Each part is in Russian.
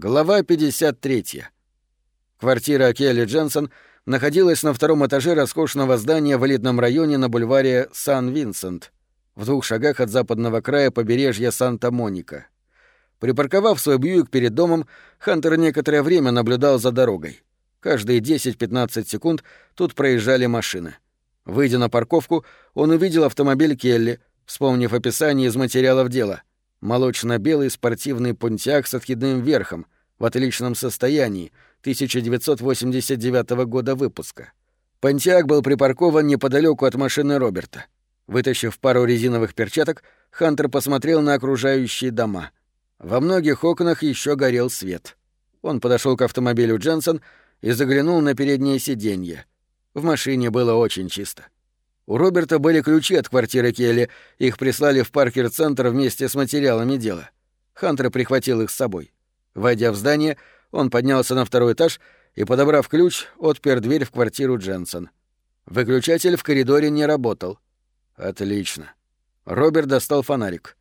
Глава 53. Квартира Келли Дженсон находилась на втором этаже роскошного здания в элитном районе на бульваре Сан-Винсент, в двух шагах от западного края побережья Санта-Моника. Припарковав свой Бьюик перед домом, Хантер некоторое время наблюдал за дорогой. Каждые 10-15 секунд тут проезжали машины. Выйдя на парковку, он увидел автомобиль Келли, вспомнив описание из материалов дела — Молочно-белый спортивный пунтяк с откидным верхом, в отличном состоянии, 1989 года выпуска. Понтиак был припаркован неподалеку от машины Роберта. Вытащив пару резиновых перчаток, Хантер посмотрел на окружающие дома. Во многих окнах еще горел свет. Он подошел к автомобилю Дженсон и заглянул на переднее сиденье. В машине было очень чисто. У Роберта были ключи от квартиры Келли, их прислали в Паркер-центр вместе с материалами дела. Хантер прихватил их с собой. Войдя в здание, он поднялся на второй этаж и, подобрав ключ, отпер дверь в квартиру Дженсон. Выключатель в коридоре не работал. Отлично. Роберт достал фонарик.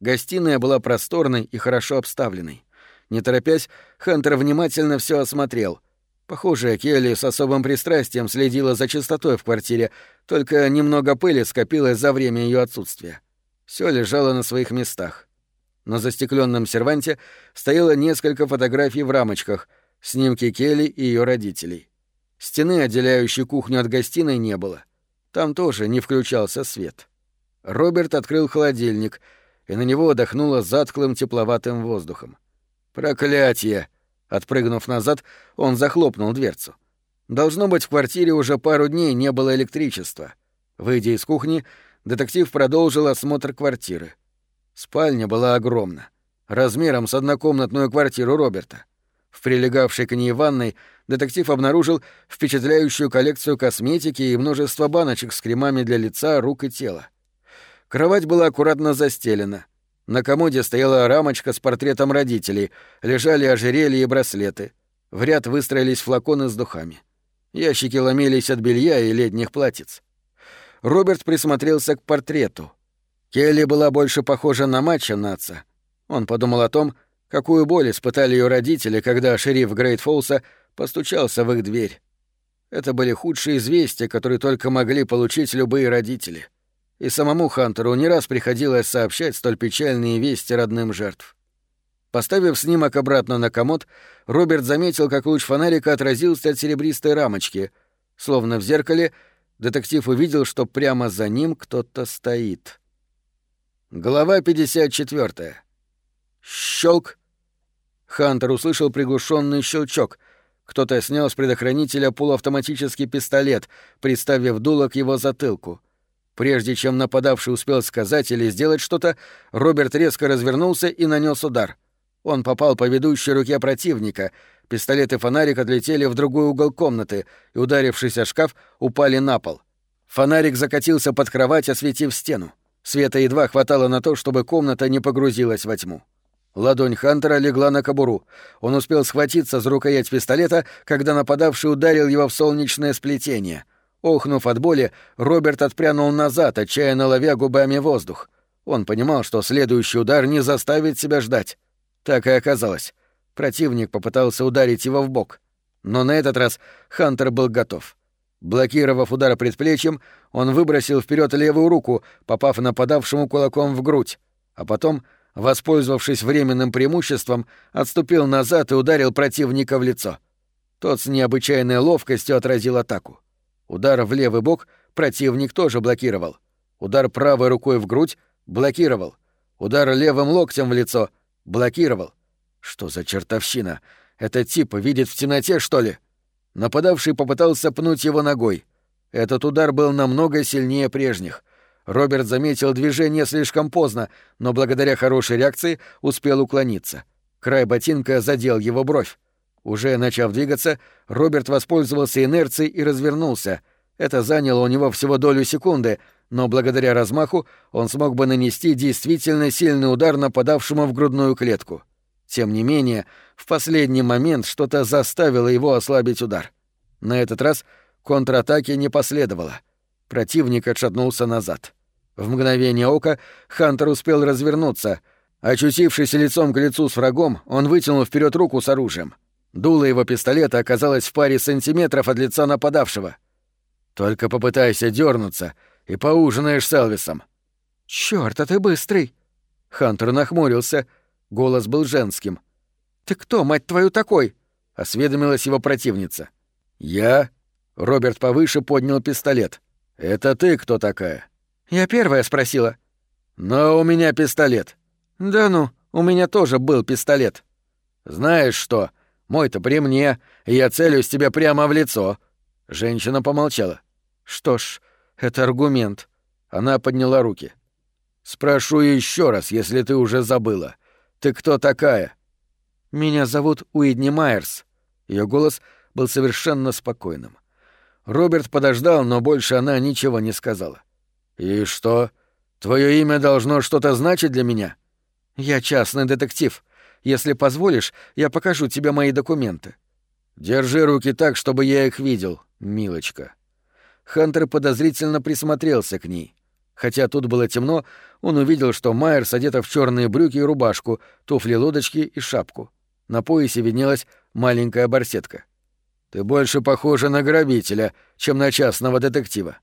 Гостиная была просторной и хорошо обставленной. Не торопясь, Хантер внимательно все осмотрел — Похоже, Келли с особым пристрастием следила за чистотой в квартире, только немного пыли скопилось за время ее отсутствия. Все лежало на своих местах. На застекленном серванте стояло несколько фотографий в рамочках, снимки Келли и ее родителей. Стены, отделяющей кухню от гостиной, не было. Там тоже не включался свет. Роберт открыл холодильник, и на него дохнуло затхлым тепловатым воздухом. «Проклятье!» Отпрыгнув назад, он захлопнул дверцу. Должно быть, в квартире уже пару дней не было электричества. Выйдя из кухни, детектив продолжил осмотр квартиры. Спальня была огромна, размером с однокомнатную квартиру Роберта. В прилегавшей к ней ванной детектив обнаружил впечатляющую коллекцию косметики и множество баночек с кремами для лица, рук и тела. Кровать была аккуратно застелена. На комоде стояла рамочка с портретом родителей, лежали ожерелья и браслеты. В ряд выстроились флаконы с духами. Ящики ломились от белья и летних платьиц. Роберт присмотрелся к портрету. Келли была больше похожа на мать, чем на отца. Он подумал о том, какую боль испытали ее родители, когда шериф Грейтфолса постучался в их дверь. Это были худшие известия, которые только могли получить любые родители — и самому Хантеру не раз приходилось сообщать столь печальные вести родным жертв. Поставив снимок обратно на комод, Роберт заметил, как луч фонарика отразился от серебристой рамочки. Словно в зеркале, детектив увидел, что прямо за ним кто-то стоит. Глава 54. Щелк. Хантер услышал приглушенный щелчок. Кто-то снял с предохранителя полуавтоматический пистолет, приставив дуло к его затылку — Прежде чем нападавший успел сказать или сделать что-то, Роберт резко развернулся и нанес удар. Он попал по ведущей руке противника. Пистолет и фонарик отлетели в другой угол комнаты и, ударившись о шкаф, упали на пол. Фонарик закатился под кровать, осветив стену. Света едва хватало на то, чтобы комната не погрузилась во тьму. Ладонь Хантера легла на кобуру. Он успел схватиться за рукоять пистолета, когда нападавший ударил его в солнечное сплетение. Охнув от боли, Роберт отпрянул назад, отчаянно ловя губами воздух. Он понимал, что следующий удар не заставит себя ждать. Так и оказалось. Противник попытался ударить его в бок. Но на этот раз Хантер был готов. Блокировав удар предплечьем, он выбросил вперед левую руку, попав нападавшему кулаком в грудь, а потом, воспользовавшись временным преимуществом, отступил назад и ударил противника в лицо. Тот с необычайной ловкостью отразил атаку. Удар в левый бок противник тоже блокировал. Удар правой рукой в грудь блокировал. Удар левым локтем в лицо блокировал. Что за чертовщина? Этот тип видит в темноте, что ли? Нападавший попытался пнуть его ногой. Этот удар был намного сильнее прежних. Роберт заметил движение слишком поздно, но благодаря хорошей реакции успел уклониться. Край ботинка задел его бровь. Уже начав двигаться, Роберт воспользовался инерцией и развернулся. Это заняло у него всего долю секунды, но благодаря размаху он смог бы нанести действительно сильный удар нападавшему в грудную клетку. Тем не менее, в последний момент что-то заставило его ослабить удар. На этот раз контратаки не последовало. Противник отшатнулся назад. В мгновение ока Хантер успел развернуться. Очутившись лицом к лицу с врагом, он вытянул вперед руку с оружием. Дуло его пистолета оказалось в паре сантиметров от лица нападавшего. «Только попытайся дернуться и поужинаешь с Элвисом». «Чёрт, а ты быстрый!» Хантер нахмурился. Голос был женским. «Ты кто, мать твою, такой?» — осведомилась его противница. «Я?» — Роберт повыше поднял пистолет. «Это ты кто такая?» «Я первая спросила». «Но у меня пистолет». «Да ну, у меня тоже был пистолет». «Знаешь что, мой-то при мне, и я целюсь тебе прямо в лицо». Женщина помолчала. «Что ж, это аргумент». Она подняла руки. «Спрошу еще раз, если ты уже забыла. Ты кто такая?» «Меня зовут Уидни Майерс». Ее голос был совершенно спокойным. Роберт подождал, но больше она ничего не сказала. «И что? Твое имя должно что-то значить для меня?» «Я частный детектив. Если позволишь, я покажу тебе мои документы». «Держи руки так, чтобы я их видел, милочка». Хантер подозрительно присмотрелся к ней. Хотя тут было темно, он увидел, что Майерс одета в черные брюки и рубашку, туфли-лодочки и шапку. На поясе виднелась маленькая барсетка. «Ты больше похожа на грабителя, чем на частного детектива».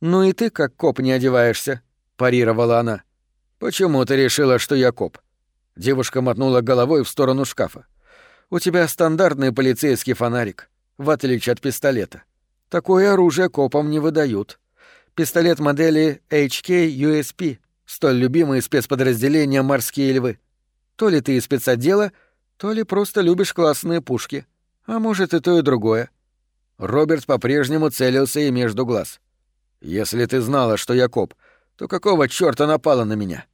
«Ну и ты как коп не одеваешься», — парировала она. «Почему ты решила, что я коп?» Девушка мотнула головой в сторону шкафа. «У тебя стандартный полицейский фонарик, в отличие от пистолета. Такое оружие копам не выдают пистолет модели HK USP, столь любимый спецподразделения «Морские львы». То ли ты из спецотдела, то ли просто любишь классные пушки. А может, и то, и другое. Роберт по-прежнему целился ей между глаз. «Если ты знала, что я коп, то какого чёрта напала на меня?»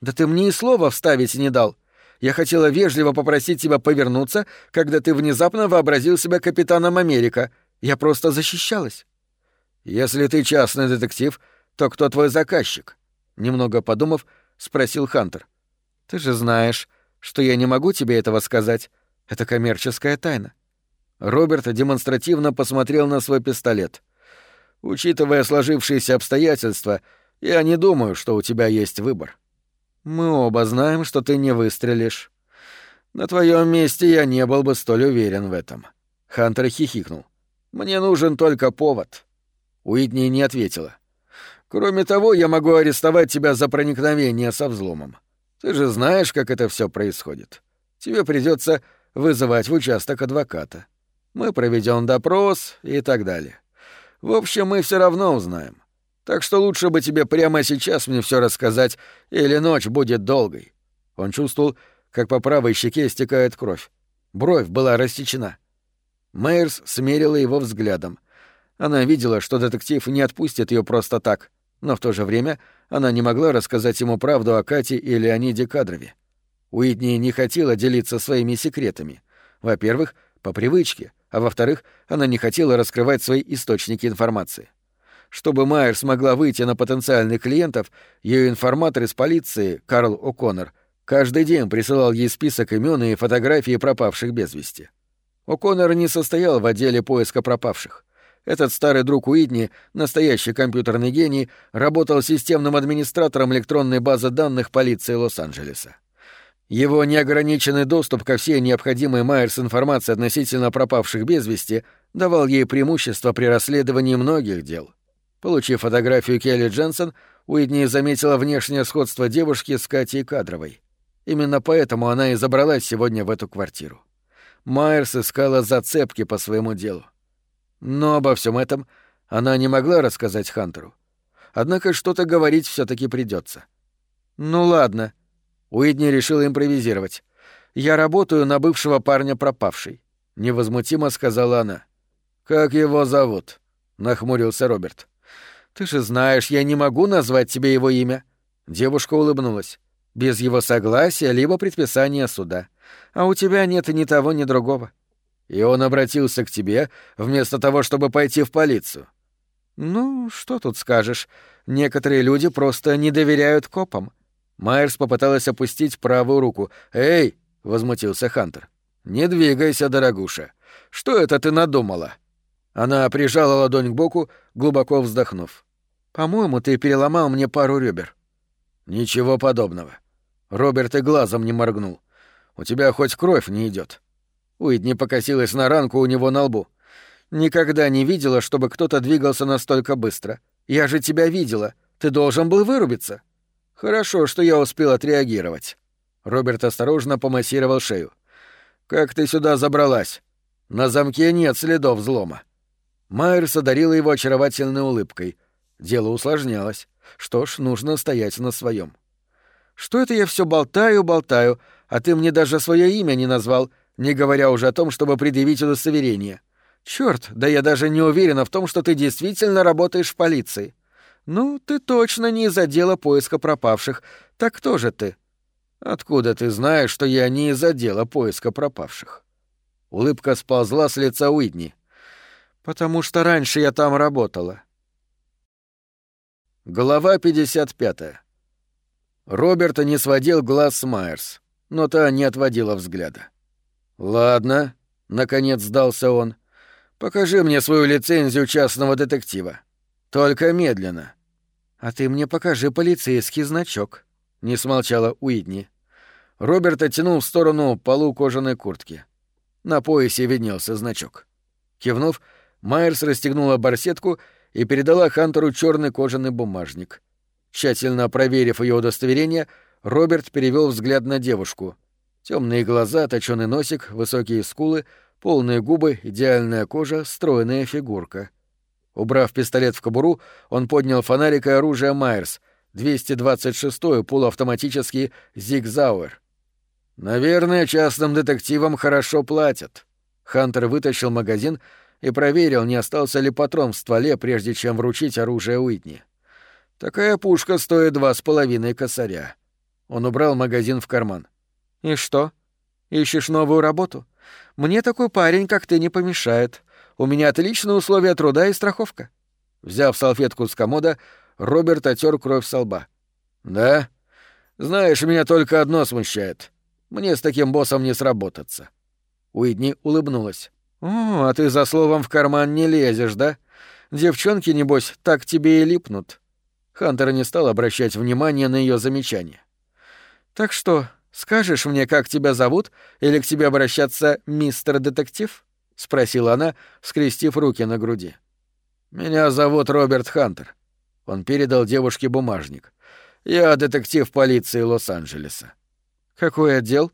«Да ты мне и слова вставить не дал. Я хотела вежливо попросить тебя повернуться, когда ты внезапно вообразил себя капитаном Америка. Я просто защищалась». «Если ты частный детектив, то кто твой заказчик?» Немного подумав, спросил Хантер. «Ты же знаешь, что я не могу тебе этого сказать. Это коммерческая тайна». Роберт демонстративно посмотрел на свой пистолет. «Учитывая сложившиеся обстоятельства, я не думаю, что у тебя есть выбор». «Мы оба знаем, что ты не выстрелишь». «На твоем месте я не был бы столь уверен в этом». Хантер хихикнул. «Мне нужен только повод. Уитни не ответила. «Кроме того, я могу арестовать тебя за проникновение со взломом. Ты же знаешь, как это все происходит. Тебе придется вызывать в участок адвоката. Мы проведем допрос и так далее. В общем, мы все равно узнаем. Так что лучше бы тебе прямо сейчас мне все рассказать, или ночь будет долгой». Он чувствовал, как по правой щеке стекает кровь. Бровь была рассечена. Мейерс смерила его взглядом. Она видела, что детектив не отпустит ее просто так, но в то же время она не могла рассказать ему правду о Кате и Леониде Кадрове. Уитни не хотела делиться своими секретами. Во-первых, по привычке, а во-вторых, она не хотела раскрывать свои источники информации. Чтобы Майер смогла выйти на потенциальных клиентов, ее информатор из полиции, Карл О'Коннор, каждый день присылал ей список имен и фотографии пропавших без вести. О'Коннор не состоял в отделе поиска пропавших. Этот старый друг Уитни, настоящий компьютерный гений, работал системным администратором электронной базы данных полиции Лос-Анджелеса. Его неограниченный доступ ко всей необходимой Майерс информации относительно пропавших без вести давал ей преимущество при расследовании многих дел. Получив фотографию Келли Дженсен, Уитни заметила внешнее сходство девушки с Катей Кадровой. Именно поэтому она и забралась сегодня в эту квартиру. Майерс искала зацепки по своему делу. Но обо всем этом она не могла рассказать Хантеру. Однако что-то говорить все таки придется. «Ну ладно». Уидни решила импровизировать. «Я работаю на бывшего парня пропавшей», — невозмутимо сказала она. «Как его зовут?» — нахмурился Роберт. «Ты же знаешь, я не могу назвать тебе его имя». Девушка улыбнулась. «Без его согласия либо предписания суда. А у тебя нет ни того, ни другого. И он обратился к тебе вместо того, чтобы пойти в полицию. Ну, что тут скажешь? Некоторые люди просто не доверяют копам. Майерс попыталась опустить правую руку. «Эй!» — возмутился Хантер. «Не двигайся, дорогуша. Что это ты надумала?» Она прижала ладонь к боку, глубоко вздохнув. «По-моему, ты переломал мне пару ребер». «Ничего подобного». Роберт и глазом не моргнул. «У тебя хоть кровь не идет. Уитни покосилась на ранку у него на лбу. «Никогда не видела, чтобы кто-то двигался настолько быстро. Я же тебя видела. Ты должен был вырубиться». «Хорошо, что я успел отреагировать». Роберт осторожно помассировал шею. «Как ты сюда забралась? На замке нет следов взлома». Майерс одарила его очаровательной улыбкой. Дело усложнялось. Что ж, нужно стоять на своем. «Что это я все болтаю, болтаю, а ты мне даже свое имя не назвал, не говоря уже о том, чтобы предъявить удостоверение. Черт, да я даже не уверена в том, что ты действительно работаешь в полиции. Ну, ты точно не из отдела поиска пропавших. Так кто же ты? Откуда ты знаешь, что я не из отдела поиска пропавших? Улыбка сползла с лица Уитни. Потому что раньше я там работала. Глава 55. Роберта не сводил глаз с Майерс, но та не отводила взгляда. «Ладно», — наконец сдался он, — «покажи мне свою лицензию частного детектива. Только медленно». «А ты мне покажи полицейский значок», — не смолчала Уитни. Роберт оттянул в сторону полу кожаной куртки. На поясе виднелся значок. Кивнув, Майерс расстегнула барсетку и передала Хантеру черный кожаный бумажник. Тщательно проверив ее удостоверение, Роберт перевел взгляд на девушку. Темные глаза, точёный носик, высокие скулы, полные губы, идеальная кожа, стройная фигурка. Убрав пистолет в кобуру, он поднял фонарик и оружие Майерс, 226-й полуавтоматический «Зигзауэр». «Наверное, частным детективам хорошо платят». Хантер вытащил магазин и проверил, не остался ли патрон в стволе, прежде чем вручить оружие Уитни. «Такая пушка стоит два с половиной косаря». Он убрал магазин в карман. «И что? Ищешь новую работу? Мне такой парень, как ты, не помешает. У меня отличные условия труда и страховка». Взяв салфетку с комода, Роберт отер кровь со лба. «Да? Знаешь, меня только одно смущает. Мне с таким боссом не сработаться». Уидни улыбнулась. «О, а ты за словом в карман не лезешь, да? Девчонки, небось, так тебе и липнут». Хантер не стал обращать внимания на ее замечание. «Так что, Скажешь мне, как тебя зовут, или к тебе обращаться мистер детектив?» — спросила она, скрестив руки на груди. «Меня зовут Роберт Хантер». Он передал девушке бумажник. «Я детектив полиции Лос-Анджелеса». «Какой отдел?»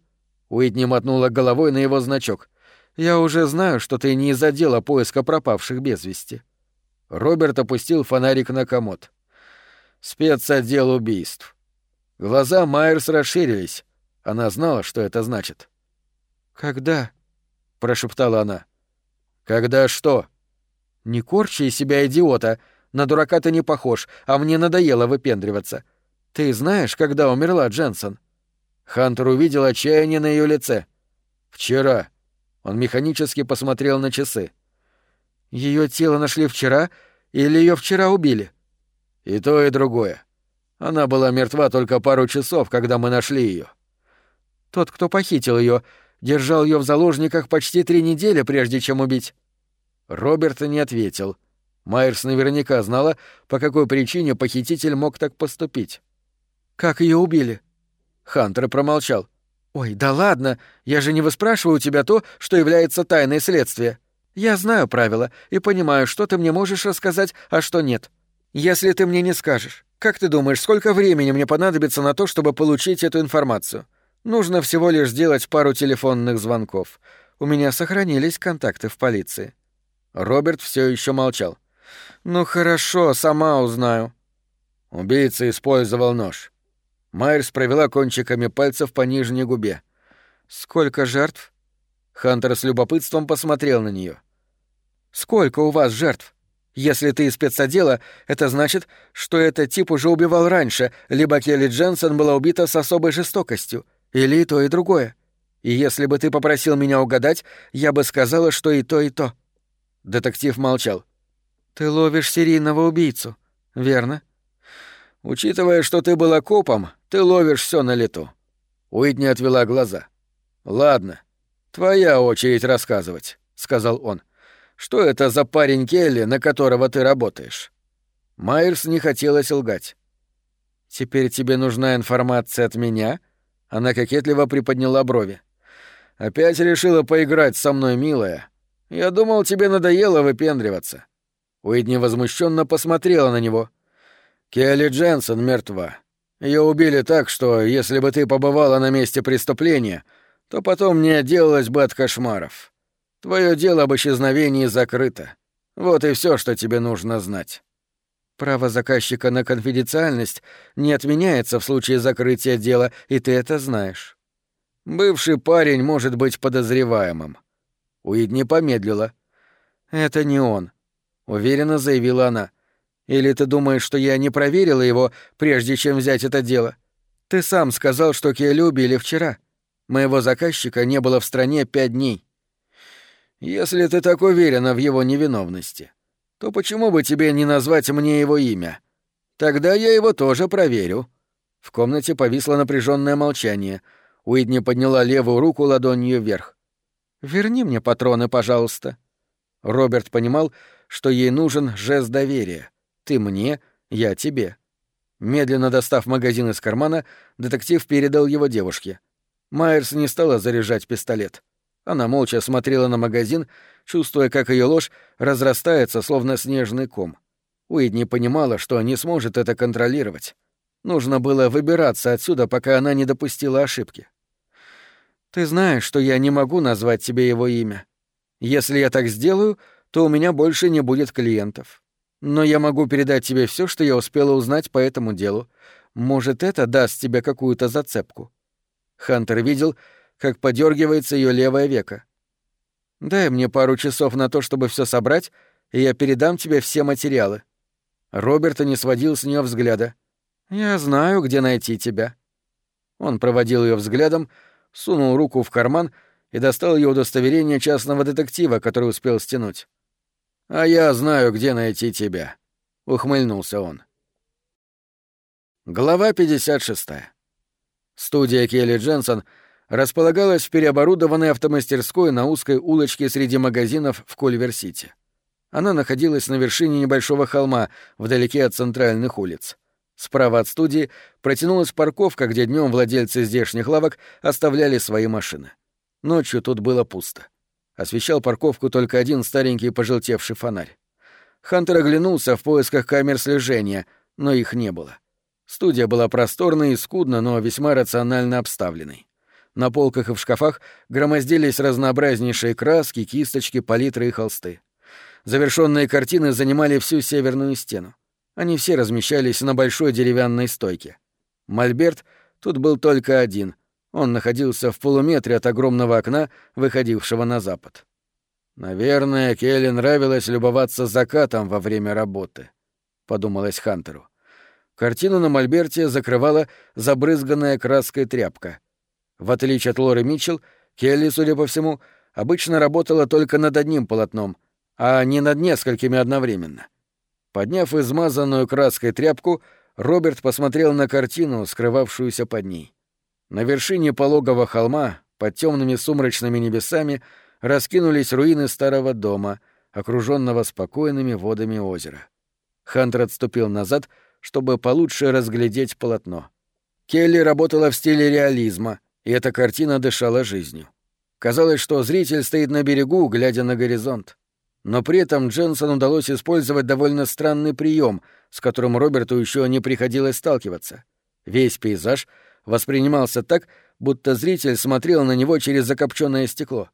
Уитни мотнула головой на его значок. «Я уже знаю, что ты не из отдела поиска пропавших без вести». Роберт опустил фонарик на комод. «Спецотдел убийств». Глаза Майерс расширились. Она знала, что это значит. «Когда?» — прошептала она. «Когда что?» «Не корчи из себя идиота. На дурака ты не похож, а мне надоело выпендриваться. Ты знаешь, когда умерла Дженсон?» Хантер увидел отчаяние на ее лице. «Вчера». Он механически посмотрел на часы. Ее тело нашли вчера или ее вчера убили?» «И то, и другое. Она была мертва только пару часов, когда мы нашли ее. Тот, кто похитил ее, держал ее в заложниках почти три недели, прежде чем убить. Роберт не ответил. Майерс наверняка знала, по какой причине похититель мог так поступить. «Как ее убили?» Хантер промолчал. «Ой, да ладно, я же не выспрашиваю у тебя то, что является тайной следствия. Я знаю правила и понимаю, что ты мне можешь рассказать, а что нет. Если ты мне не скажешь, как ты думаешь, сколько времени мне понадобится на то, чтобы получить эту информацию? Нужно всего лишь сделать пару телефонных звонков. У меня сохранились контакты в полиции. Роберт все еще молчал. Ну хорошо, сама узнаю. Убийца использовал нож. Майерс провела кончиками пальцев по нижней губе. Сколько жертв? Хантер с любопытством посмотрел на нее. Сколько у вас жертв? Если ты из спецотдела, это значит, что этот тип уже убивал раньше, либо Келли Дженсен была убита с особой жестокостью. Или и то, и другое. И если бы ты попросил меня угадать, я бы сказала, что и то, и то». Детектив молчал. «Ты ловишь серийного убийцу, верно?» «Учитывая, что ты была копом, ты ловишь все на лету». Уитни отвела глаза. «Ладно, твоя очередь рассказывать», — сказал он. «Что это за парень Келли, на которого ты работаешь?» Майерс не хотелось лгать. «Теперь тебе нужна информация от меня?» Она кокетливо приподняла брови. «Опять решила поиграть со мной, милая. Я думал, тебе надоело выпендриваться». Уидни возмущенно посмотрела на него. «Келли Дженсон мертва. Ее убили так, что, если бы ты побывала на месте преступления, то потом не отделалась бы от кошмаров. Твое дело об исчезновении закрыто. Вот и все, что тебе нужно знать». Право заказчика на конфиденциальность не отменяется в случае закрытия дела, и ты это знаешь. Бывший парень может быть подозреваемым. Уидни помедлила. Это не он, уверенно заявила она. Или ты думаешь, что я не проверила его, прежде чем взять это дело? Ты сам сказал, что Келли убили вчера. Моего заказчика не было в стране пять дней. Если ты так уверена в его невиновности, то почему бы тебе не назвать мне его имя? Тогда я его тоже проверю». В комнате повисло напряженное молчание. Уидни подняла левую руку ладонью вверх. «Верни мне патроны, пожалуйста». Роберт понимал, что ей нужен жест доверия. «Ты мне, я тебе». Медленно достав магазин из кармана, детектив передал его девушке. Майерс не стала заряжать пистолет. Она молча смотрела на магазин, чувствуя, как ее ложь разрастается, словно снежный ком. Уидни понимала, что не сможет это контролировать. Нужно было выбираться отсюда, пока она не допустила ошибки. «Ты знаешь, что я не могу назвать тебе его имя. Если я так сделаю, то у меня больше не будет клиентов. Но я могу передать тебе все, что я успела узнать по этому делу. Может, это даст тебе какую-то зацепку». Хантер видел, как подергивается ее левое веко. Дай мне пару часов на то, чтобы все собрать, и я передам тебе все материалы. Роберта не сводил с нее взгляда. Я знаю, где найти тебя. Он проводил ее взглядом, сунул руку в карман и достал ее удостоверение частного детектива, который успел стянуть. А я знаю, где найти тебя, ухмыльнулся он. Глава 56. Студия Келли Дженсон — располагалась в переоборудованной автомастерской на узкой улочке среди магазинов в Кульвер-Сити. Она находилась на вершине небольшого холма, вдалеке от центральных улиц. Справа от студии протянулась парковка, где днем владельцы здешних лавок оставляли свои машины. Ночью тут было пусто. Освещал парковку только один старенький пожелтевший фонарь. Хантер оглянулся в поисках камер слежения, но их не было. Студия была просторной и скудно, но весьма рационально обставленной. На полках и в шкафах громоздились разнообразнейшие краски, кисточки, палитры и холсты. Завершенные картины занимали всю северную стену. Они все размещались на большой деревянной стойке. Мольберт тут был только один. Он находился в полуметре от огромного окна, выходившего на запад. «Наверное, Келли нравилось любоваться закатом во время работы», — подумалось Хантеру. Картину на мольберте закрывала забрызганная краской тряпка — в отличие от Лоры Митчелл, Келли, судя по всему, обычно работала только над одним полотном, а не над несколькими одновременно. Подняв измазанную краской тряпку, Роберт посмотрел на картину, скрывавшуюся под ней. На вершине пологого холма, под темными сумрачными небесами, раскинулись руины старого дома, окруженного спокойными водами озера. Хантер отступил назад, чтобы получше разглядеть полотно. Келли работала в стиле реализма — и эта картина дышала жизнью. Казалось, что зритель стоит на берегу, глядя на горизонт. Но при этом Дженсону удалось использовать довольно странный прием, с которым Роберту еще не приходилось сталкиваться. Весь пейзаж воспринимался так, будто зритель смотрел на него через закопченное стекло.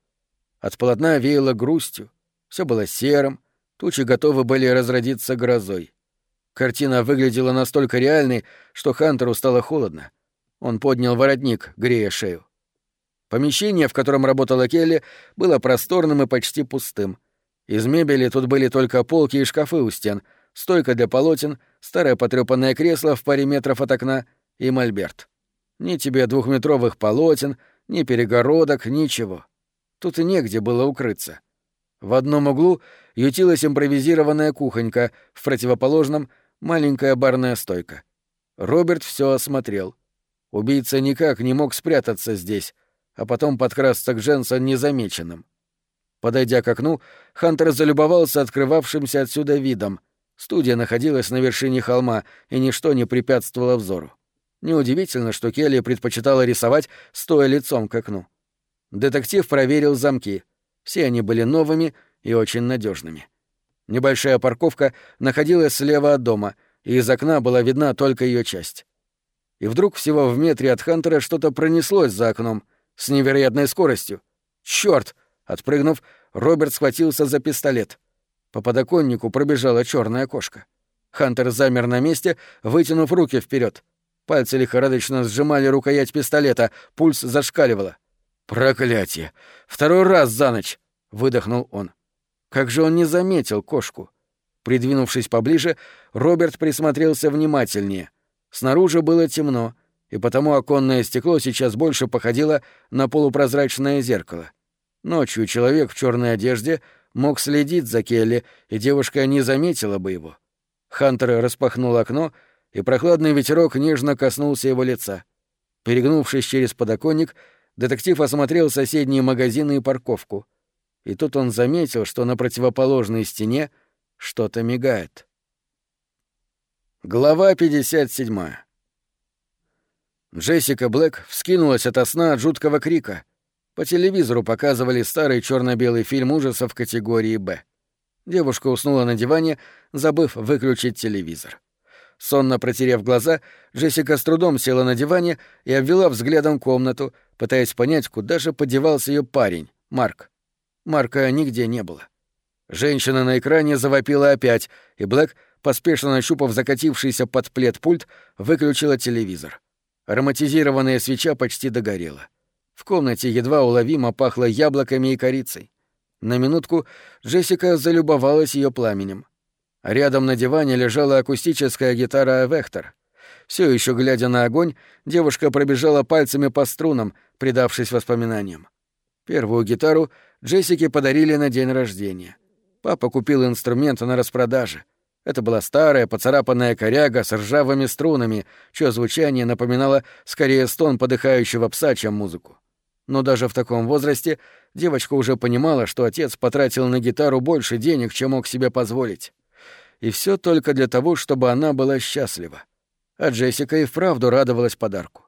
От полотна веяло грустью, все было серым, тучи готовы были разродиться грозой. Картина выглядела настолько реальной, что Хантеру стало холодно. Он поднял воротник, грея шею. Помещение, в котором работала Келли, было просторным и почти пустым. Из мебели тут были только полки и шкафы у стен, стойка для полотен, старое потрёпанное кресло в паре метров от окна и мольберт. Ни тебе двухметровых полотен, ни перегородок, ничего. Тут и негде было укрыться. В одном углу ютилась импровизированная кухонька, в противоположном — маленькая барная стойка. Роберт все осмотрел — Убийца никак не мог спрятаться здесь, а потом подкрасться к Дженсон незамеченным. Подойдя к окну, Хантер залюбовался открывавшимся отсюда видом. Студия находилась на вершине холма, и ничто не препятствовало взору. Неудивительно, что Келли предпочитала рисовать, стоя лицом к окну. Детектив проверил замки. Все они были новыми и очень надежными. Небольшая парковка находилась слева от дома, и из окна была видна только ее часть. И вдруг всего в метре от Хантера что-то пронеслось за окном с невероятной скоростью. Черт! Отпрыгнув, Роберт схватился за пистолет. По подоконнику пробежала черная кошка. Хантер замер на месте, вытянув руки вперед. Пальцы лихорадочно сжимали рукоять пистолета, пульс зашкаливало. «Проклятие! Второй раз за ночь!» — выдохнул он. Как же он не заметил кошку? Придвинувшись поближе, Роберт присмотрелся внимательнее. Снаружи было темно, и потому оконное стекло сейчас больше походило на полупрозрачное зеркало. Ночью человек в черной одежде мог следить за Келли, и девушка не заметила бы его. Хантер распахнул окно, и прохладный ветерок нежно коснулся его лица. Перегнувшись через подоконник, детектив осмотрел соседние магазины и парковку. И тут он заметил, что на противоположной стене что-то мигает. Глава 57. Джессика Блэк вскинулась ото сна от жуткого крика. По телевизору показывали старый черно белый фильм ужасов категории «Б». Девушка уснула на диване, забыв выключить телевизор. Сонно протерев глаза, Джессика с трудом села на диване и обвела взглядом комнату, пытаясь понять, куда же подевался ее парень, Марк. Марка нигде не было. Женщина на экране завопила опять, и Блэк, поспешно нащупав закатившийся под плед пульт, выключила телевизор. Ароматизированная свеча почти догорела. В комнате едва уловимо пахло яблоками и корицей. На минутку Джессика залюбовалась ее пламенем. Рядом на диване лежала акустическая гитара «Вектор». Все еще глядя на огонь, девушка пробежала пальцами по струнам, предавшись воспоминаниям. Первую гитару Джессике подарили на день рождения. Папа купил инструмент на распродаже. Это была старая, поцарапанная коряга с ржавыми струнами, чье звучание напоминало скорее стон подыхающего пса, чем музыку. Но даже в таком возрасте девочка уже понимала, что отец потратил на гитару больше денег, чем мог себе позволить и все только для того, чтобы она была счастлива. А Джессика и вправду радовалась подарку.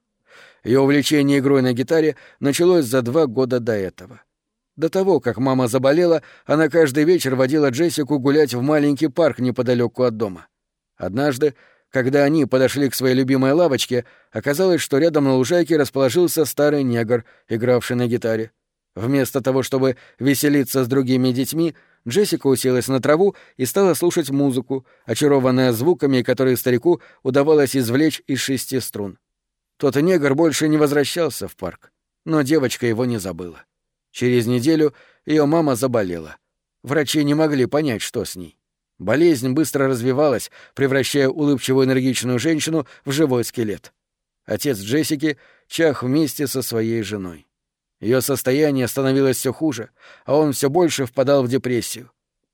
Ее увлечение игрой на гитаре началось за два года до этого. До того, как мама заболела, она каждый вечер водила Джессику гулять в маленький парк неподалеку от дома. Однажды, когда они подошли к своей любимой лавочке, оказалось, что рядом на лужайке расположился старый негр, игравший на гитаре. Вместо того, чтобы веселиться с другими детьми, Джессика уселась на траву и стала слушать музыку, очарованная звуками, которые старику удавалось извлечь из шести струн. Тот негр больше не возвращался в парк, но девочка его не забыла. Через неделю ее мама заболела. Врачи не могли понять, что с ней. Болезнь быстро развивалась, превращая улыбчивую энергичную женщину в живой скелет. Отец Джессики чах вместе со своей женой. Ее состояние становилось все хуже, а он все больше впадал в депрессию.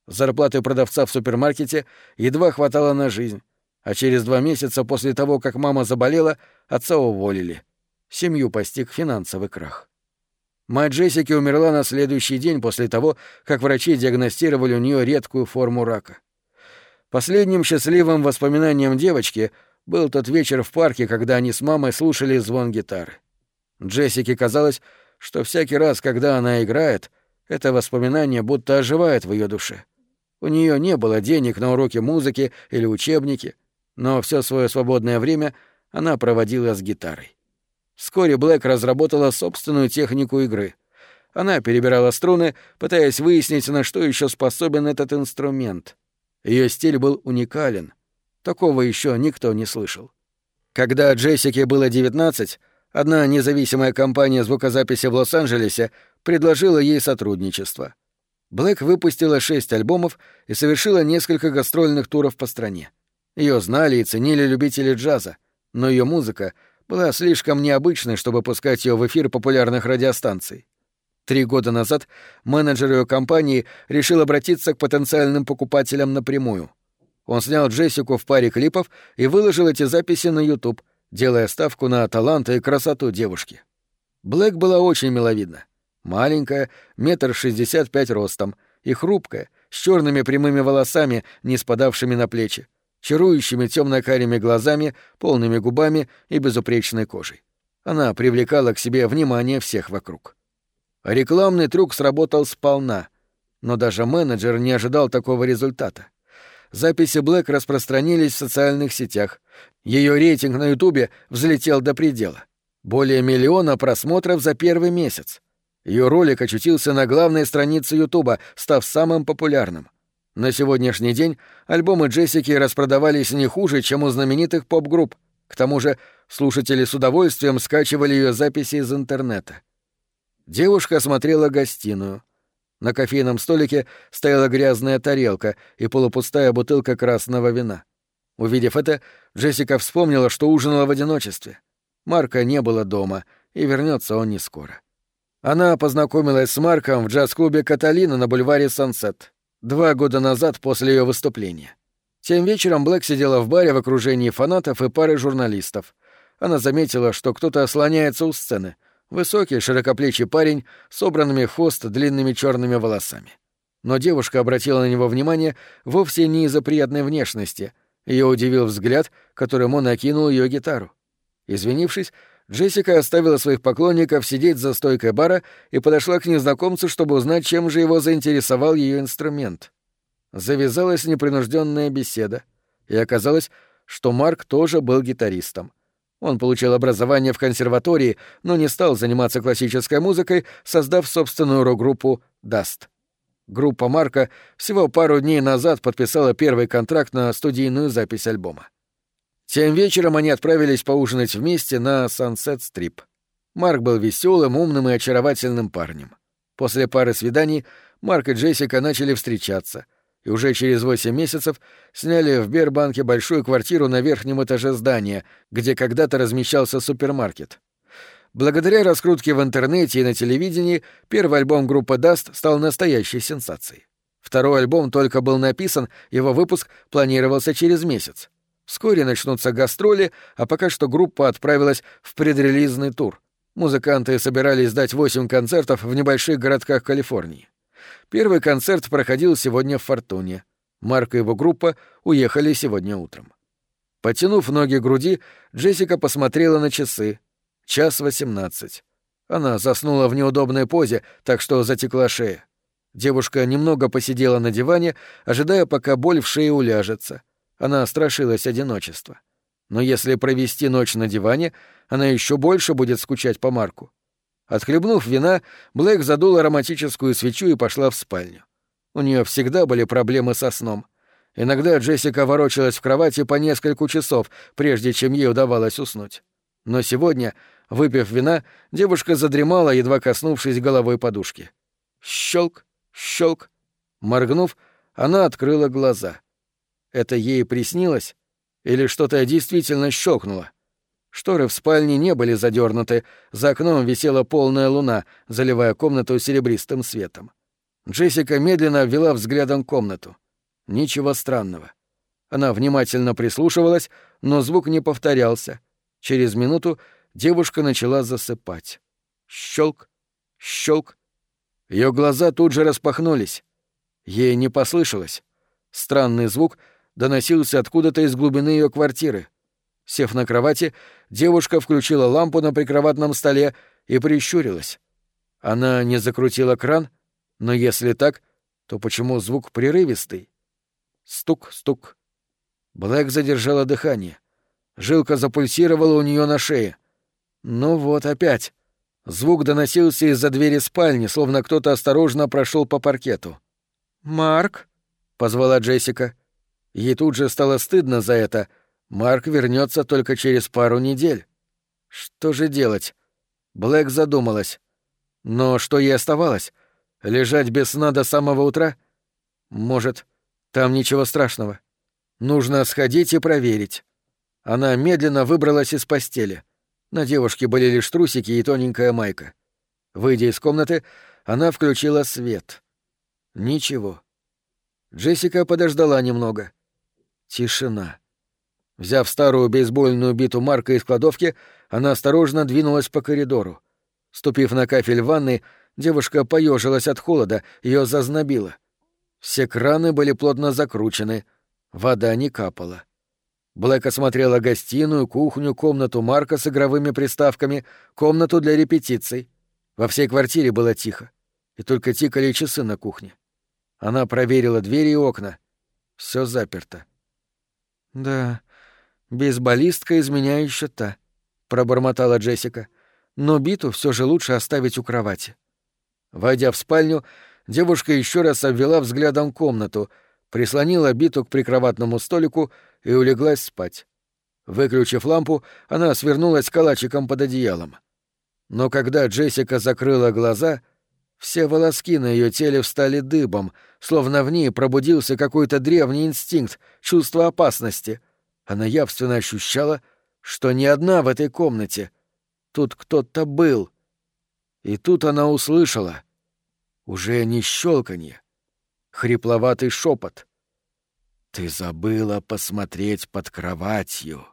Зарплаты продавца в супермаркете едва хватало на жизнь, а через два месяца после того, как мама заболела, отца уволили. Семью постиг финансовый крах. Мать Джессики умерла на следующий день после того, как врачи диагностировали у нее редкую форму рака. Последним счастливым воспоминанием девочки был тот вечер в парке, когда они с мамой слушали звон гитары. Джессике казалось, что всякий раз, когда она играет, это воспоминание будто оживает в ее душе. У нее не было денег на уроки музыки или учебники, но все свое свободное время она проводила с гитарой. Вскоре Блэк разработала собственную технику игры. Она перебирала струны, пытаясь выяснить, на что еще способен этот инструмент. Ее стиль был уникален. Такого еще никто не слышал. Когда Джессике было 19, Одна независимая компания звукозаписи в Лос-Анджелесе предложила ей сотрудничество. Блэк выпустила шесть альбомов и совершила несколько гастрольных туров по стране. Ее знали и ценили любители джаза, но ее музыка была слишком необычной, чтобы пускать ее в эфир популярных радиостанций. Три года назад менеджер ее компании решил обратиться к потенциальным покупателям напрямую. Он снял Джессику в паре клипов и выложил эти записи на YouTube — делая ставку на талант и красоту девушки. Блэк была очень миловидна. Маленькая, метр шестьдесят пять ростом, и хрупкая, с черными прямыми волосами, не спадавшими на плечи. чарующими темно-карими глазами, полными губами и безупречной кожей. Она привлекала к себе внимание всех вокруг. Рекламный трюк сработал сполна, но даже менеджер не ожидал такого результата. Записи Блэк распространились в социальных сетях. Ее рейтинг на Ютубе взлетел до предела. Более миллиона просмотров за первый месяц. Ее ролик очутился на главной странице Ютуба, став самым популярным. На сегодняшний день альбомы Джессики распродавались не хуже, чем у знаменитых поп-групп. К тому же слушатели с удовольствием скачивали ее записи из интернета. Девушка осмотрела гостиную. На кофейном столике стояла грязная тарелка и полупустая бутылка красного вина. Увидев это, Джессика вспомнила, что ужинала в одиночестве. Марка не было дома, и вернется он не скоро. Она познакомилась с Марком в джаз-клубе «Каталина» на бульваре «Сансет» два года назад после ее выступления. Тем вечером Блэк сидела в баре в окружении фанатов и пары журналистов. Она заметила, что кто-то слоняется у сцены. Высокий, широкоплечий парень собранными хвост длинными черными волосами. Но девушка обратила на него внимание вовсе не из-за приятной внешности. Ее удивил взгляд, которым он окинул ее гитару. Извинившись, Джессика оставила своих поклонников сидеть за стойкой бара и подошла к незнакомцу, чтобы узнать, чем же его заинтересовал ее инструмент. Завязалась непринужденная беседа, и оказалось, что Марк тоже был гитаристом. Он получил образование в консерватории, но не стал заниматься классической музыкой, создав собственную рок-группу «Даст». Группа Марка всего пару дней назад подписала первый контракт на студийную запись альбома. Тем вечером они отправились поужинать вместе на Сансет-стрип. Марк был веселым, умным и очаровательным парнем. После пары свиданий Марк и Джессика начали встречаться, и уже через восемь месяцев сняли в Бербанке большую квартиру на верхнем этаже здания, где когда-то размещался супермаркет. Благодаря раскрутке в интернете и на телевидении первый альбом группы Dust стал настоящей сенсацией. Второй альбом только был написан, его выпуск планировался через месяц. Вскоре начнутся гастроли, а пока что группа отправилась в предрелизный тур. Музыканты собирались дать восемь концертов в небольших городках Калифорнии. Первый концерт проходил сегодня в Фортуне. Марк и его группа уехали сегодня утром. Потянув ноги к груди, Джессика посмотрела на часы. Час восемнадцать. Она заснула в неудобной позе, так что затекла шея. Девушка немного посидела на диване, ожидая, пока боль в шее уляжется — она страшилась одиночества. Но если провести ночь на диване, она еще больше будет скучать по Марку. Отхлебнув вина, Блэк задула ароматическую свечу и пошла в спальню. У нее всегда были проблемы со сном. Иногда Джессика ворочалась в кровати по несколько часов, прежде чем ей удавалось уснуть. Но сегодня, выпив вина, девушка задремала, едва коснувшись головой подушки. Щелк, щелк. Моргнув, она открыла глаза. Это ей приснилось? Или что-то действительно щелкнуло? Шторы в спальне не были задернуты, за окном висела полная луна, заливая комнату серебристым светом. Джессика медленно обвела взглядом комнату. Ничего странного. Она внимательно прислушивалась, но звук не повторялся. Через минуту девушка начала засыпать. Щелк, щелк. Ее глаза тут же распахнулись. Ей не послышалось. Странный звук — доносился откуда-то из глубины ее квартиры. Сев на кровати, девушка включила лампу на прикроватном столе и прищурилась. Она не закрутила кран, но если так, то почему звук прерывистый? Стук, стук. Блэк задержала дыхание. Жилка запульсировала у нее на шее. Ну вот опять. Звук доносился из-за двери спальни, словно кто-то осторожно прошел по паркету. «Марк?» — позвала Джессика. Ей тут же стало стыдно за это. Марк вернется только через пару недель. Что же делать? Блэк задумалась. Но что ей оставалось? Лежать без сна до самого утра? Может, там ничего страшного. Нужно сходить и проверить. Она медленно выбралась из постели. На девушке были лишь трусики и тоненькая майка. Выйдя из комнаты, она включила свет. Ничего. Джессика подождала немного. Тишина. Взяв старую бейсбольную биту Марка из кладовки, она осторожно двинулась по коридору. Ступив на кафель ванны, девушка поежилась от холода, ее зазнобило. Все краны были плотно закручены, вода не капала. Блэк осмотрела гостиную, кухню, комнату Марка с игровыми приставками, комнату для репетиций. Во всей квартире было тихо, и только тикали часы на кухне. Она проверила двери и окна. Все заперто. «Да, бейсболистка из меня еще та», — пробормотала Джессика. «Но биту все же лучше оставить у кровати». Войдя в спальню, девушка еще раз обвела взглядом комнату, прислонила биту к прикроватному столику и улеглась спать. Выключив лампу, она свернулась калачиком под одеялом. Но когда Джессика закрыла глаза, все волоски на ее теле встали дыбом, словно в ней пробудился какой-то древний инстинкт, чувство опасности. Она явственно ощущала, что не одна в этой комнате. Тут кто-то был. И тут она услышала. Уже не щелканье, хрипловатый шепот — ты забыла посмотреть под кроватью.